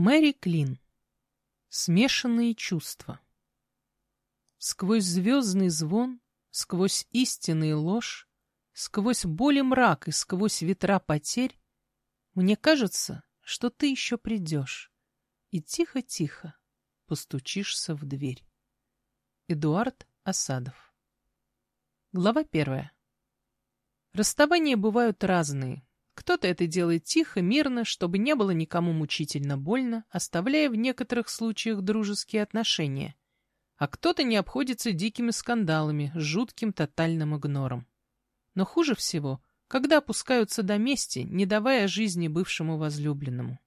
Мэри Клин. Смешанные чувства. Сквозь звездный звон, сквозь истинный ложь, сквозь боль и мрак и сквозь ветра потерь, мне кажется, что ты еще придешь и тихо-тихо постучишься в дверь. Эдуард Осадов. Глава первая. Расставания бывают разные, кто-то это делает тихо, мирно, чтобы не было никому мучительно больно, оставляя в некоторых случаях дружеские отношения. А кто-то не обходится дикими скандалами, жутким тотальным игнором. Но хуже всего, когда опускаются до мести, не давая жизни бывшему возлюбленному.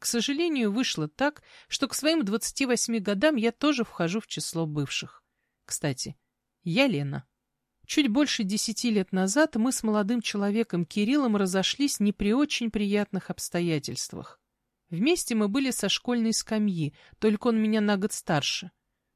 К сожалению, вышло так, что к своим 28 годам я тоже вхожу в число бывших. Кстати, я Лена. Чуть больше десяти лет назад мы с молодым человеком Кириллом разошлись не при очень приятных обстоятельствах. Вместе мы были со школьной скамьи, только он меня на год старше.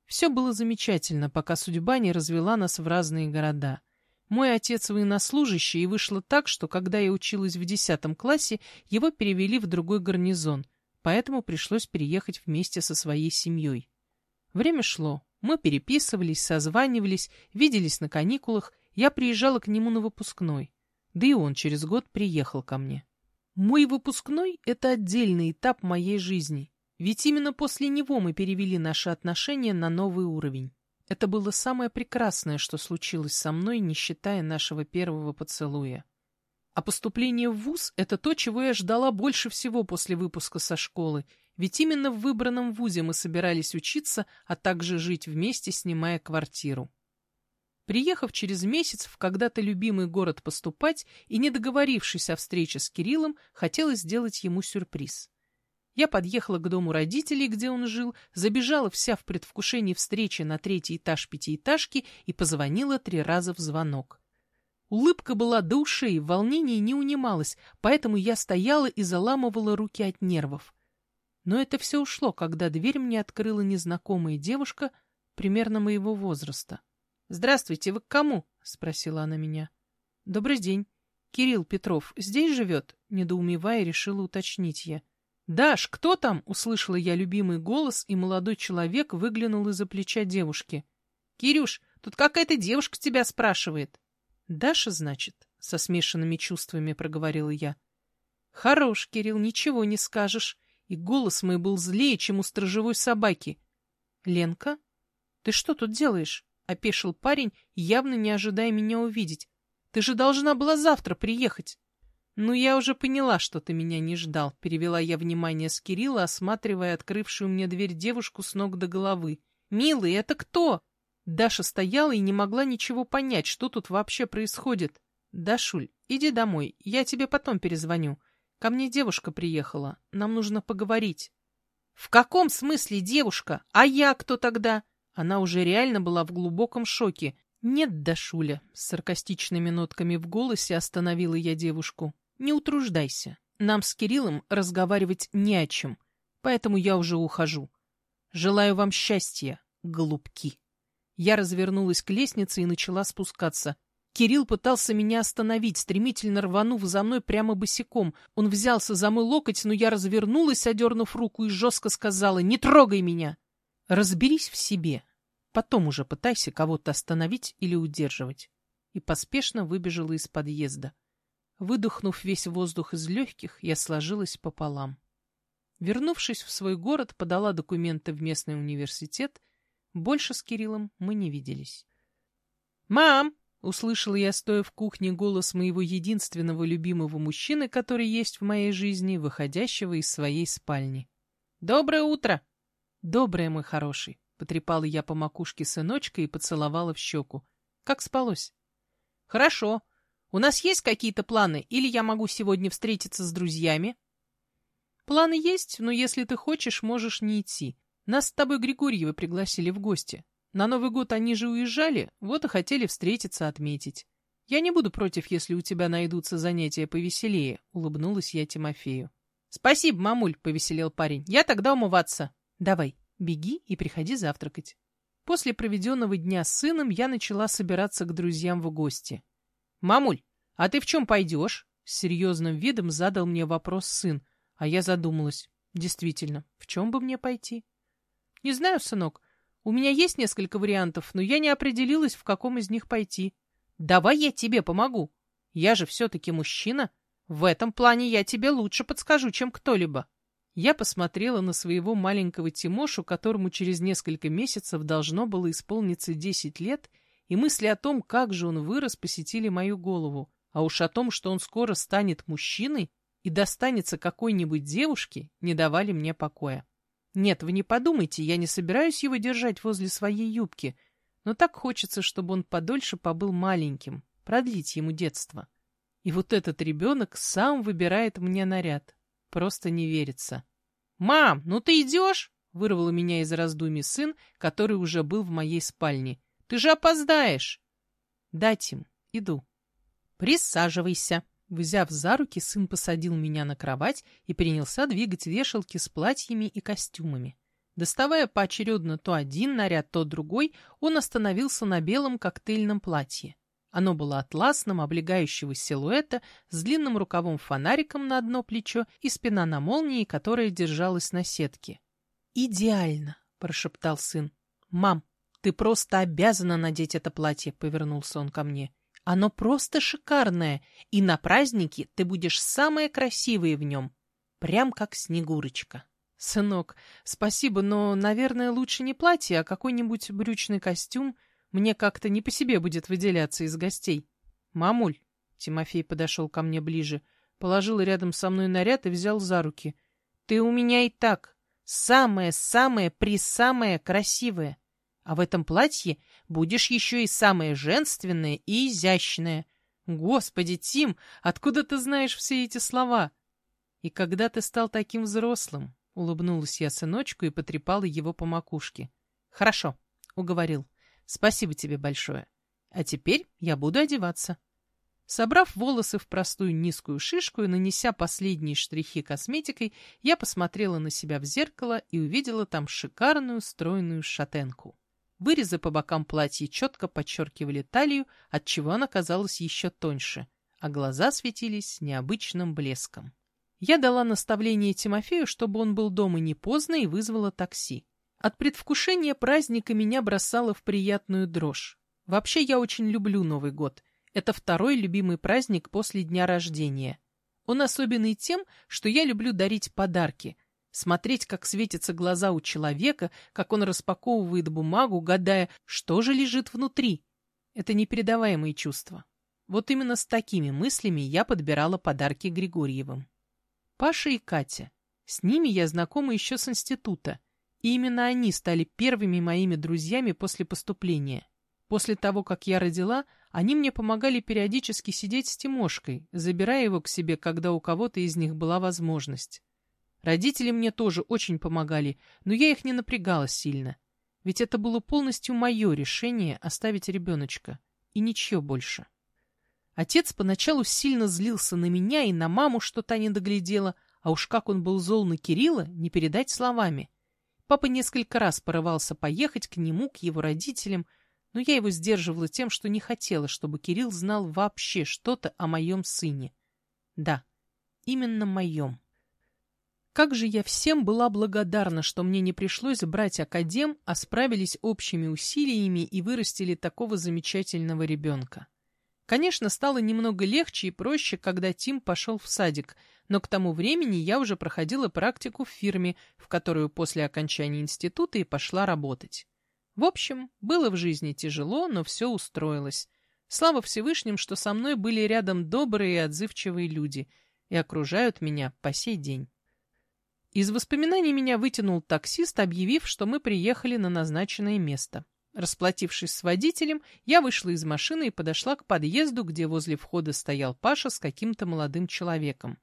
Все было замечательно, пока судьба не развела нас в разные города. Мой отец военнослужащий, и вышло так, что когда я училась в десятом классе, его перевели в другой гарнизон, поэтому пришлось переехать вместе со своей семьей. Время шло, мы переписывались, созванивались, виделись на каникулах, я приезжала к нему на выпускной. Да и он через год приехал ко мне. Мой выпускной — это отдельный этап моей жизни, ведь именно после него мы перевели наши отношения на новый уровень. Это было самое прекрасное, что случилось со мной, не считая нашего первого поцелуя. А поступление в ВУЗ — это то, чего я ждала больше всего после выпуска со школы, ведь именно в выбранном вузе мы собирались учиться, а также жить вместе, снимая квартиру. Приехав через месяц в когда-то любимый город поступать и не договорившись о встрече с Кириллом, хотелось сделать ему сюрприз. Я подъехала к дому родителей, где он жил, забежала вся в предвкушении встречи на третий этаж пятиэтажки и позвонила три раза в звонок. Улыбка была до ушей, волнение не унималось, поэтому я стояла и заламывала руки от нервов. Но это все ушло, когда дверь мне открыла незнакомая девушка примерно моего возраста. «Здравствуйте, вы к кому?» — спросила она меня. «Добрый день. Кирилл Петров здесь живет?» — недоумевая, решила уточнить я. «Даш, кто там?» — услышала я любимый голос, и молодой человек выглянул из-за плеча девушки. «Кирюш, тут какая-то девушка тебя спрашивает». «Даша, значит?» — со смешанными чувствами проговорила я. «Хорош, Кирилл, ничего не скажешь и голос мой был злее, чем у сторожевой собаки. «Ленка, ты что тут делаешь?» — опешил парень, явно не ожидая меня увидеть. «Ты же должна была завтра приехать». «Ну, я уже поняла, что ты меня не ждал», — перевела я внимание с Кирилла, осматривая открывшую мне дверь девушку с ног до головы. «Милый, это кто?» Даша стояла и не могла ничего понять, что тут вообще происходит. «Дашуль, иди домой, я тебе потом перезвоню. Ко мне девушка приехала. Нам нужно поговорить. В каком смысле девушка? А я кто тогда? Она уже реально была в глубоком шоке. Нет, Дашуля, с саркастичными нотками в голосе остановила я девушку. Не утруждайся. Нам с Кириллом разговаривать не о чем. Поэтому я уже ухожу. Желаю вам счастья, голубки. Я развернулась к лестнице и начала спускаться. Кирилл пытался меня остановить, стремительно рванув за мной прямо босиком. Он взялся за мой локоть, но я развернулась, одернув руку, и жестко сказала «Не трогай меня!» «Разберись в себе. Потом уже пытайся кого-то остановить или удерживать». И поспешно выбежала из подъезда. Выдохнув весь воздух из легких, я сложилась пополам. Вернувшись в свой город, подала документы в местный университет. Больше с Кириллом мы не виделись. «Мам!» Услышала я, стоя в кухне, голос моего единственного любимого мужчины, который есть в моей жизни, выходящего из своей спальни. «Доброе утро!» «Доброе, мой хороший!» — потрепала я по макушке сыночка и поцеловала в щеку. «Как спалось?» «Хорошо. У нас есть какие-то планы, или я могу сегодня встретиться с друзьями?» «Планы есть, но если ты хочешь, можешь не идти. Нас с тобой Григорьевы пригласили в гости. На Новый год они же уезжали, вот и хотели встретиться, отметить. Я не буду против, если у тебя найдутся занятия повеселее, — улыбнулась я Тимофею. — Спасибо, мамуль, — повеселел парень. — Я тогда умываться. — Давай, беги и приходи завтракать. После проведенного дня с сыном я начала собираться к друзьям в гости. — Мамуль, а ты в чем пойдешь? — с серьезным видом задал мне вопрос сын, а я задумалась. — Действительно, в чем бы мне пойти? Не знаю, сынок. У меня есть несколько вариантов, но я не определилась, в каком из них пойти. Давай я тебе помогу. Я же все-таки мужчина. В этом плане я тебе лучше подскажу, чем кто-либо. Я посмотрела на своего маленького Тимошу, которому через несколько месяцев должно было исполниться десять лет, и мысли о том, как же он вырос, посетили мою голову. А уж о том, что он скоро станет мужчиной и достанется какой-нибудь девушке, не давали мне покоя. Нет, вы не подумайте, я не собираюсь его держать возле своей юбки, но так хочется, чтобы он подольше побыл маленьким, продлить ему детство. И вот этот ребенок сам выбирает мне наряд. Просто не верится. «Мам, ну ты идешь?» — вырвал меня из раздумий сын, который уже был в моей спальне. «Ты же опоздаешь!» «Да, Тим, иду». «Присаживайся!» Взяв за руки, сын посадил меня на кровать и принялся двигать вешалки с платьями и костюмами. Доставая поочередно то один наряд, то другой, он остановился на белом коктейльном платье. Оно было атласным, облегающего силуэта, с длинным рукавом-фонариком на одно плечо и спина на молнии, которая держалась на сетке. «Идеально!» — прошептал сын. «Мам, ты просто обязана надеть это платье!» — повернулся он ко мне. «Оно просто шикарное, и на празднике ты будешь самая красивая в нем, прям как Снегурочка». «Сынок, спасибо, но, наверное, лучше не платье, а какой-нибудь брючный костюм мне как-то не по себе будет выделяться из гостей. Мамуль, Тимофей подошел ко мне ближе, положил рядом со мной наряд и взял за руки. Ты у меня и так самое-самое-присамое красивое. А в этом платье будешь еще и самое женственное и изящное. Господи, Тим, откуда ты знаешь все эти слова? И когда ты стал таким взрослым? Улыбнулась я сыночку и потрепала его по макушке. Хорошо, уговорил. Спасибо тебе большое. А теперь я буду одеваться. Собрав волосы в простую низкую шишку и нанеся последние штрихи косметикой, я посмотрела на себя в зеркало и увидела там шикарную стройную шатенку. Вырезы по бокам платья четко подчеркивали талию, отчего она казалась еще тоньше, а глаза светились необычным блеском. Я дала наставление Тимофею, чтобы он был дома не поздно и вызвала такси. От предвкушения праздника меня бросало в приятную дрожь. Вообще я очень люблю Новый год. Это второй любимый праздник после дня рождения. Он особенный тем, что я люблю дарить подарки, смотреть, как светятся глаза у человека, как он распаковывает бумагу, гадая, что же лежит внутри. Это непередаваемые чувства. Вот именно с такими мыслями я подбирала подарки Григорьевым. Паша и Катя. С ними я знакома еще с института. И именно они стали первыми моими друзьями после поступления. После того, как я родила, они мне помогали периодически сидеть с Тимошкой, забирая его к себе, когда у кого-то из них была возможность. Родители мне тоже очень помогали, но я их не напрягала сильно. Ведь это было полностью мое решение оставить ребеночка. И ничего больше. Отец поначалу сильно злился на меня и на маму, что та не доглядела, а уж как он был зол на Кирилла, не передать словами. Папа несколько раз порывался поехать к нему, к его родителям, но я его сдерживала тем, что не хотела, чтобы Кирилл знал вообще что-то о моем сыне. Да, именно моем. Как же я всем была благодарна, что мне не пришлось брать академ, а справились общими усилиями и вырастили такого замечательного ребенка. Конечно, стало немного легче и проще, когда Тим пошел в садик, но к тому времени я уже проходила практику в фирме, в которую после окончания института и пошла работать. В общем, было в жизни тяжело, но все устроилось. Слава Всевышним, что со мной были рядом добрые и отзывчивые люди и окружают меня по сей день. Из воспоминаний меня вытянул таксист, объявив, что мы приехали на назначенное место. Расплатившись с водителем, я вышла из машины и подошла к подъезду, где возле входа стоял Паша с каким-то молодым человеком.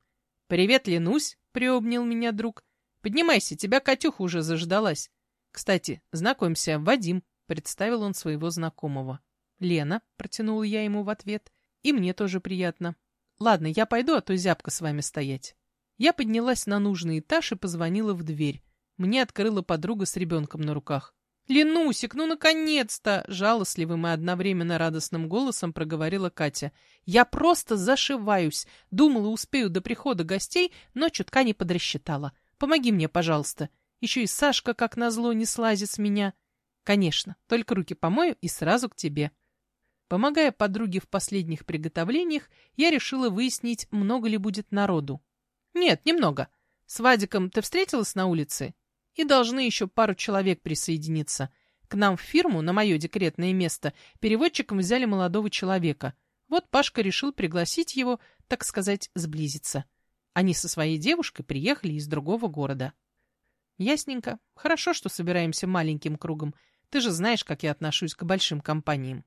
«Привет, Ленусь!» — приобнял меня друг. «Поднимайся, тебя Катюха уже заждалась. Кстати, знакомься, Вадим», — представил он своего знакомого. «Лена», — протянул я ему в ответ, — «и мне тоже приятно. Ладно, я пойду, а то зябко с вами стоять». Я поднялась на нужный этаж и позвонила в дверь. Мне открыла подруга с ребенком на руках. «Ленусик, ну наконец-то!» — жалостливым и одновременно радостным голосом проговорила Катя. «Я просто зашиваюсь. Думала, успею до прихода гостей, но чутка не подрасчитала. Помоги мне, пожалуйста. Еще и Сашка, как назло, не слазит с меня. Конечно, только руки помою и сразу к тебе. Помогая подруге в последних приготовлениях, я решила выяснить, много ли будет народу. Нет, немного. С Вадиком ты встретилась на улице? И должны еще пару человек присоединиться. К нам в фирму, на мое декретное место, переводчиком взяли молодого человека. Вот Пашка решил пригласить его, так сказать, сблизиться. Они со своей девушкой приехали из другого города. Ясненько. Хорошо, что собираемся маленьким кругом. Ты же знаешь, как я отношусь к большим компаниям.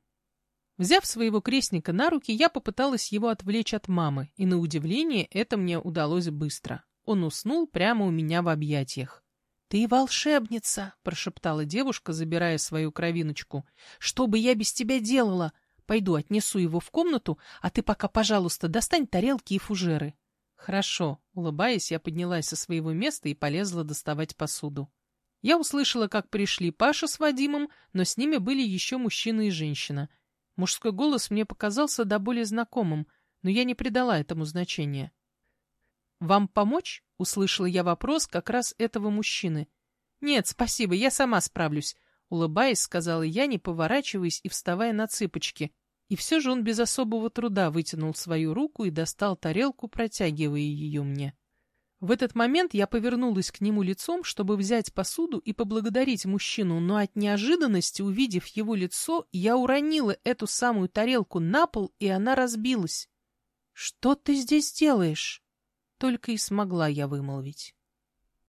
Взяв своего крестника на руки, я попыталась его отвлечь от мамы, и на удивление это мне удалось быстро. Он уснул прямо у меня в объятиях. «Ты волшебница!» — прошептала девушка, забирая свою кровиночку. «Что бы я без тебя делала? Пойду отнесу его в комнату, а ты пока, пожалуйста, достань тарелки и фужеры». «Хорошо», — улыбаясь, я поднялась со своего места и полезла доставать посуду. Я услышала, как пришли Паша с Вадимом, но с ними были еще мужчина и женщина. Мужской голос мне показался до более знакомым, но я не придала этому значения. «Вам помочь?» — услышала я вопрос как раз этого мужчины. «Нет, спасибо, я сама справлюсь», — улыбаясь, сказала я, не поворачиваясь и вставая на цыпочки. И все же он без особого труда вытянул свою руку и достал тарелку, протягивая ее мне. В этот момент я повернулась к нему лицом, чтобы взять посуду и поблагодарить мужчину, но от неожиданности, увидев его лицо, я уронила эту самую тарелку на пол, и она разбилась. — Что ты здесь делаешь? Только и смогла я вымолвить.